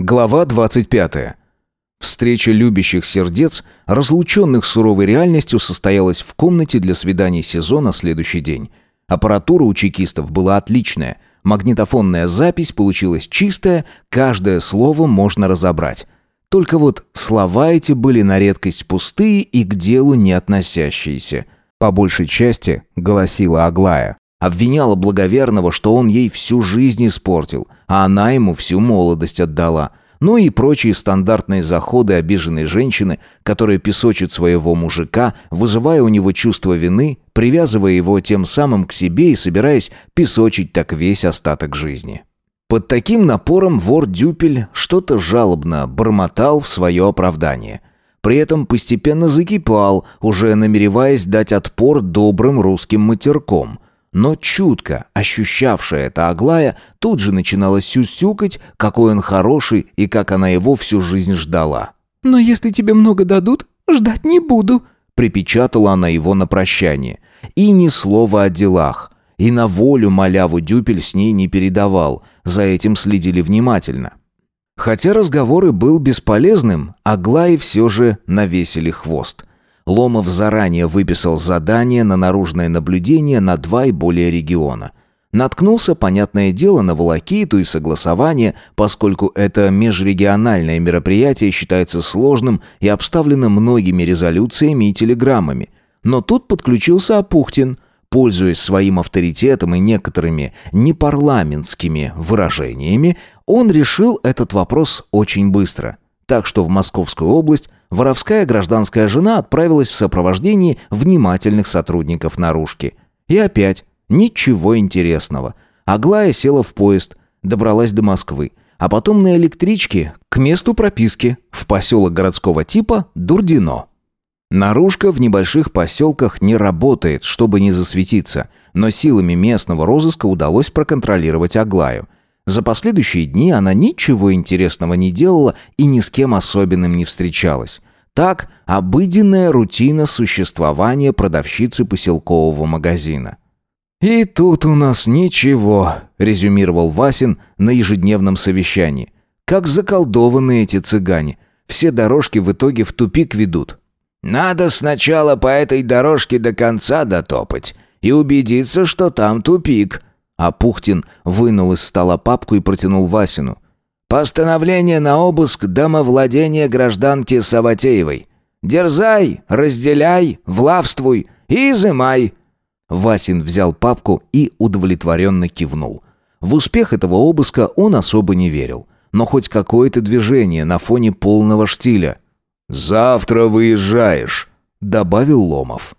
Глава 25. Встреча любящих сердец, разлученных суровой реальностью, состоялась в комнате для свиданий сезона следующий день. Аппаратура у чекистов была отличная. Магнитофонная запись получилась чистая, каждое слово можно разобрать. Только вот слова эти были на редкость пустые и к делу не относящиеся. По большей части голосила Аглая. Обвиняла благоверного, что он ей всю жизнь испортил, а она ему всю молодость отдала. Ну и прочие стандартные заходы обиженной женщины, которая песочит своего мужика, вызывая у него чувство вины, привязывая его тем самым к себе и собираясь песочить так весь остаток жизни. Под таким напором вор Дюпель что-то жалобно бормотал в свое оправдание. При этом постепенно закипал, уже намереваясь дать отпор добрым русским матерком – но чутко ощущавшая это Аглая тут же начинала сюсюкать, какой он хороший и как она его всю жизнь ждала. «Но если тебе много дадут, ждать не буду», припечатала она его на прощание. И ни слова о делах. И на волю маляву Дюпель с ней не передавал, за этим следили внимательно. Хотя разговор и был бесполезным, Аглае все же навесили хвост. Ломов заранее выписал задание на наружное наблюдение на два и более региона. Наткнулся, понятное дело, на волокиту и согласование, поскольку это межрегиональное мероприятие считается сложным и обставлено многими резолюциями и телеграммами. Но тут подключился Апухтин – Пользуясь своим авторитетом и некоторыми непарламентскими выражениями, он решил этот вопрос очень быстро. Так что в Московскую область воровская гражданская жена отправилась в сопровождении внимательных сотрудников наружки. И опять ничего интересного. Аглая села в поезд, добралась до Москвы, а потом на электричке к месту прописки в поселок городского типа Дурдино. Наружка в небольших поселках не работает, чтобы не засветиться, но силами местного розыска удалось проконтролировать Аглаю – за последующие дни она ничего интересного не делала и ни с кем особенным не встречалась. Так, обыденная рутина существования продавщицы поселкового магазина. «И тут у нас ничего», — резюмировал Васин на ежедневном совещании. «Как заколдованные эти цыгане. Все дорожки в итоге в тупик ведут». «Надо сначала по этой дорожке до конца дотопать и убедиться, что там тупик», а Пухтин вынул из стола папку и протянул Васину. «Постановление на обыск домовладения гражданки Саватеевой. Дерзай, разделяй, влавствуй и изымай». Васин взял папку и удовлетворенно кивнул. В успех этого обыска он особо не верил. Но хоть какое-то движение на фоне полного штиля. «Завтра выезжаешь», — добавил Ломов.